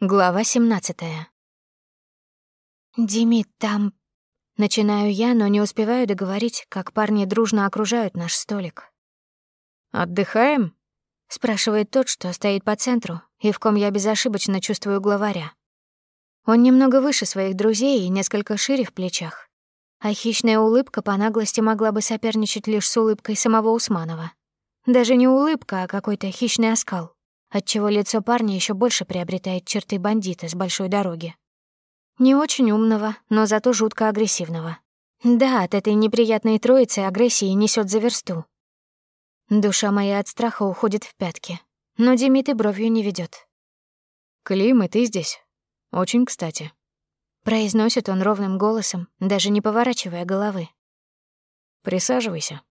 Глава 17 «Димит, там...» Начинаю я, но не успеваю договорить, как парни дружно окружают наш столик. «Отдыхаем?» — спрашивает тот, что стоит по центру, и в ком я безошибочно чувствую главаря. Он немного выше своих друзей и несколько шире в плечах. А хищная улыбка по наглости могла бы соперничать лишь с улыбкой самого Усманова. Даже не улыбка, а какой-то хищный оскал отчего лицо парня еще больше приобретает черты бандита с большой дороги. Не очень умного, но зато жутко агрессивного. Да, от этой неприятной троицы агрессии несет за версту. Душа моя от страха уходит в пятки, но Демид и бровью не ведет. «Клим, и ты здесь? Очень кстати», — произносит он ровным голосом, даже не поворачивая головы. «Присаживайся».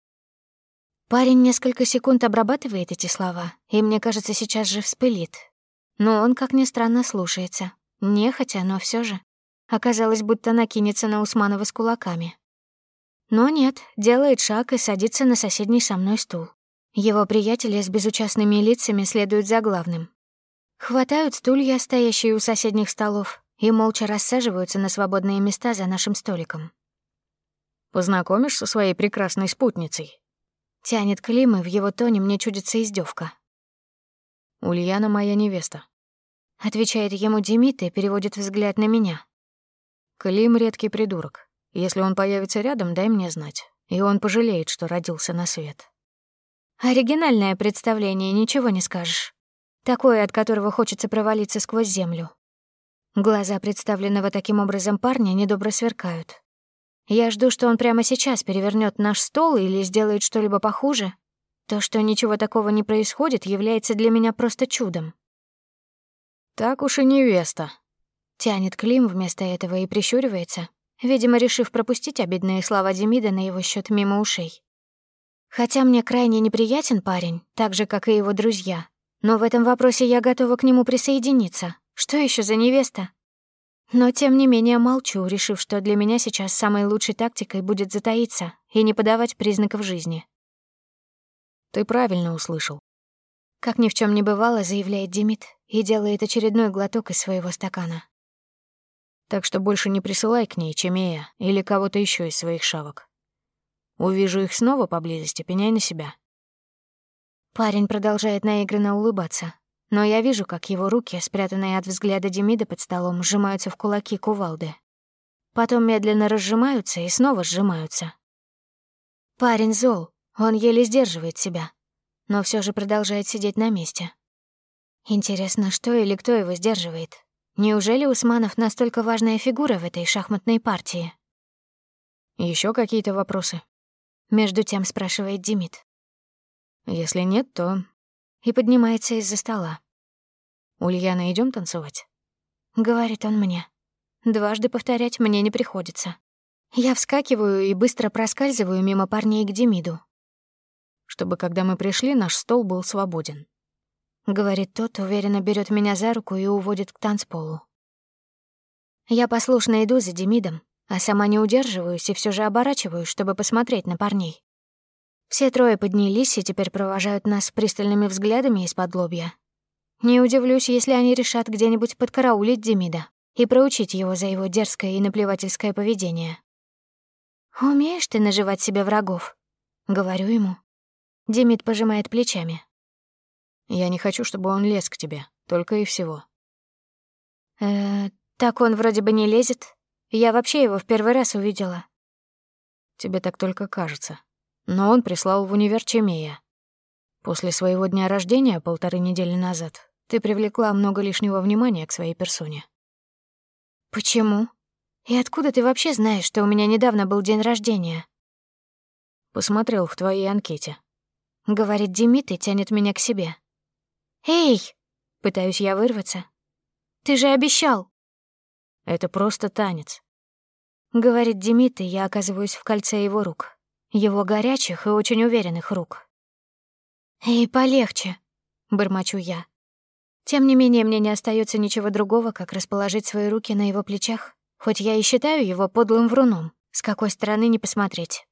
Парень несколько секунд обрабатывает эти слова, и мне кажется, сейчас же вспылит. Но он, как ни странно, слушается. Нехотя, но все же. Оказалось, будто накинется на Усманова с кулаками. Но нет, делает шаг и садится на соседний со мной стул. Его приятели с безучастными лицами следуют за главным. Хватают стулья, стоящие у соседних столов, и молча рассаживаются на свободные места за нашим столиком. «Познакомишь со своей прекрасной спутницей?» Тянет Клим, и в его тоне мне чудится издевка. «Ульяна моя невеста», — отвечает ему Демид и переводит взгляд на меня. «Клим — редкий придурок. Если он появится рядом, дай мне знать, и он пожалеет, что родился на свет». Оригинальное представление, ничего не скажешь. Такое, от которого хочется провалиться сквозь землю. Глаза представленного таким образом парня недобро сверкают. Я жду, что он прямо сейчас перевернет наш стол или сделает что-либо похуже. То, что ничего такого не происходит, является для меня просто чудом. «Так уж и невеста», — тянет Клим вместо этого и прищуривается, видимо, решив пропустить обидные слова Демида на его счет мимо ушей. Хотя мне крайне неприятен парень, так же, как и его друзья, но в этом вопросе я готова к нему присоединиться. Что еще за невеста? Но тем не менее молчу, решив, что для меня сейчас самой лучшей тактикой будет затаиться и не подавать признаков жизни. «Ты правильно услышал». Как ни в чем не бывало, заявляет Демид и делает очередной глоток из своего стакана. «Так что больше не присылай к ней Чемея или кого-то еще из своих шавок. Увижу их снова поблизости, пеняй на себя». Парень продолжает наигранно улыбаться, но я вижу, как его руки, спрятанные от взгляда Демида под столом, сжимаются в кулаки кувалды. Потом медленно разжимаются и снова сжимаются. Парень зол, он еле сдерживает себя, но все же продолжает сидеть на месте. Интересно, что или кто его сдерживает? Неужели Усманов настолько важная фигура в этой шахматной партии? Еще какие-то вопросы?» Между тем спрашивает Демид. «Если нет, то...» И поднимается из-за стола. «Ульяна, идем танцевать?» — говорит он мне. Дважды повторять мне не приходится. Я вскакиваю и быстро проскальзываю мимо парней к Демиду. «Чтобы, когда мы пришли, наш стол был свободен», — говорит тот, уверенно берет меня за руку и уводит к танцполу. Я послушно иду за Демидом, а сама не удерживаюсь и все же оборачиваюсь, чтобы посмотреть на парней. Все трое поднялись и теперь провожают нас пристальными взглядами из-под лобья, не удивлюсь, если они решат где-нибудь подкараулить Демида и проучить его за его дерзкое и наплевательское поведение. «Умеешь ты наживать себе врагов?» — говорю ему. Демид пожимает плечами. «Я не хочу, чтобы он лез к тебе, только и всего». «Э, так он вроде бы не лезет. Я вообще его в первый раз увидела». «Тебе так только кажется. Но он прислал в универ Чемея. После своего дня рождения полторы недели назад ты привлекла много лишнего внимания к своей персоне. Почему? И откуда ты вообще знаешь, что у меня недавно был день рождения? Посмотрел в твоей анкете. Говорит Демид и тянет меня к себе. Эй! Пытаюсь я вырваться. Ты же обещал. Это просто танец. Говорит Демид, и я оказываюсь в кольце его рук. Его горячих и очень уверенных рук. «Эй, полегче», — бормочу я. Тем не менее, мне не остается ничего другого, как расположить свои руки на его плечах, хоть я и считаю его подлым вруном, с какой стороны не посмотреть.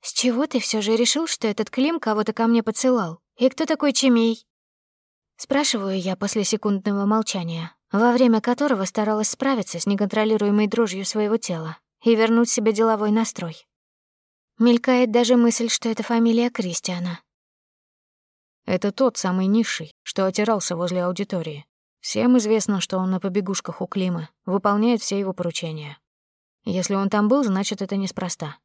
«С чего ты все же решил, что этот Клим кого-то ко мне поцелал? И кто такой Чемей?» Спрашиваю я после секундного молчания, во время которого старалась справиться с неконтролируемой дрожью своего тела и вернуть себе деловой настрой. Мелькает даже мысль, что это фамилия Кристиана. Это тот самый низший, что отирался возле аудитории. Всем известно, что он на побегушках у Клима, выполняет все его поручения. Если он там был, значит, это неспроста.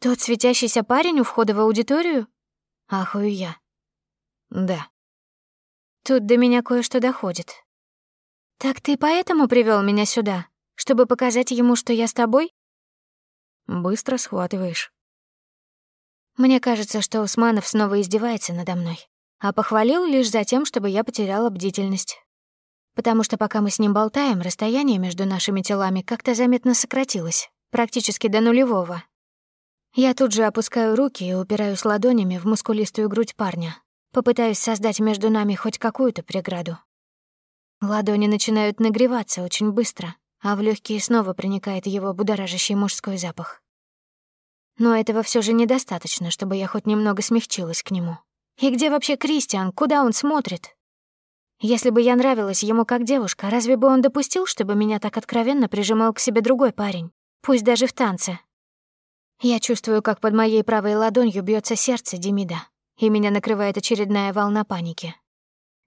«Тот светящийся парень у входа в аудиторию?» Ахую я. «Да». Тут до меня кое-что доходит. «Так ты поэтому привел меня сюда, чтобы показать ему, что я с тобой?» Быстро схватываешь. Мне кажется, что Усманов снова издевается надо мной, а похвалил лишь за тем, чтобы я потеряла бдительность. Потому что пока мы с ним болтаем, расстояние между нашими телами как-то заметно сократилось, практически до нулевого. Я тут же опускаю руки и упираюсь ладонями в мускулистую грудь парня, попытаюсь создать между нами хоть какую-то преграду. Ладони начинают нагреваться очень быстро, а в легкие снова проникает его будоражащий мужской запах. Но этого все же недостаточно, чтобы я хоть немного смягчилась к нему. И где вообще Кристиан? Куда он смотрит? Если бы я нравилась ему как девушка, разве бы он допустил, чтобы меня так откровенно прижимал к себе другой парень? Пусть даже в танце. Я чувствую, как под моей правой ладонью бьется сердце Демида, и меня накрывает очередная волна паники.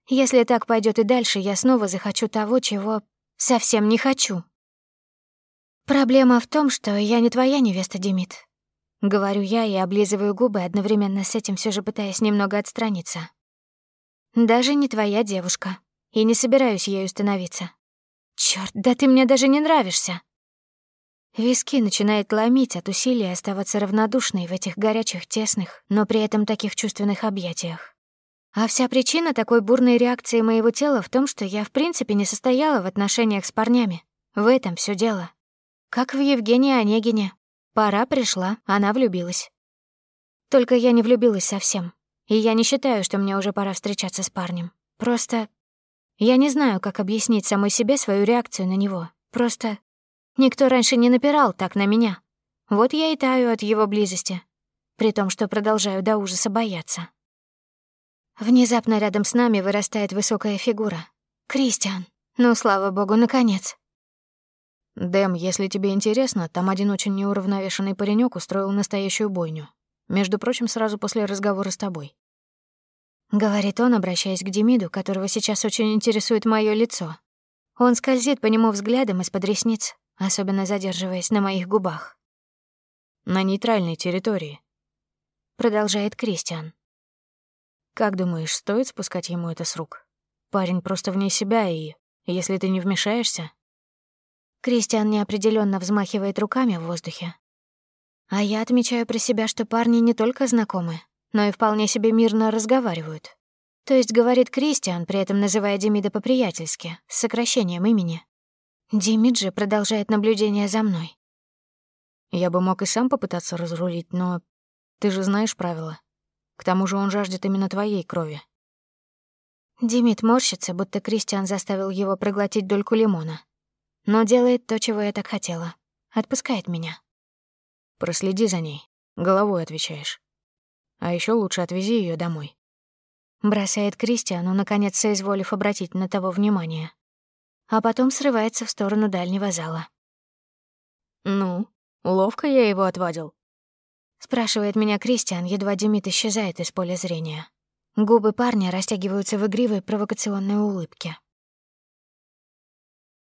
Если так пойдет и дальше, я снова захочу того, чего совсем не хочу. Проблема в том, что я не твоя невеста, Демид. Говорю я и облизываю губы, одновременно с этим все же пытаясь немного отстраниться. Даже не твоя девушка. И не собираюсь ею становиться. Чёрт, да ты мне даже не нравишься. Виски начинает ломить от усилия оставаться равнодушной в этих горячих, тесных, но при этом таких чувственных объятиях. А вся причина такой бурной реакции моего тела в том, что я в принципе не состояла в отношениях с парнями. В этом все дело. Как в Евгении Онегине. Пора пришла, она влюбилась. Только я не влюбилась совсем. И я не считаю, что мне уже пора встречаться с парнем. Просто... Я не знаю, как объяснить самой себе свою реакцию на него. Просто... Никто раньше не напирал так на меня. Вот я и таю от его близости. При том, что продолжаю до ужаса бояться. Внезапно рядом с нами вырастает высокая фигура. Кристиан. Ну, слава богу, наконец. Дэм, если тебе интересно, там один очень неуравновешенный паренек устроил настоящую бойню. Между прочим, сразу после разговора с тобой. Говорит он, обращаясь к Демиду, которого сейчас очень интересует мое лицо. Он скользит по нему взглядом из-под ресниц, особенно задерживаясь на моих губах. На нейтральной территории. Продолжает Кристиан. Как думаешь, стоит спускать ему это с рук? Парень просто вне себя, и если ты не вмешаешься... Кристиан неопределенно взмахивает руками в воздухе. А я отмечаю про себя, что парни не только знакомы, но и вполне себе мирно разговаривают. То есть говорит Кристиан, при этом называя Демида по-приятельски, с сокращением имени. Демид же продолжает наблюдение за мной. Я бы мог и сам попытаться разрулить, но ты же знаешь правила. К тому же он жаждет именно твоей крови. Димит морщится, будто Кристиан заставил его проглотить дольку лимона. Но делает то, чего я так хотела. Отпускает меня. Проследи за ней. Головой отвечаешь. А еще лучше отвези ее домой. Бросает Кристиану, наконец соизволив обратить на того внимание. А потом срывается в сторону дальнего зала. «Ну, ловко я его отвадил», Спрашивает меня Кристиан, едва Демид исчезает из поля зрения. Губы парня растягиваются в игривой провокационной улыбке.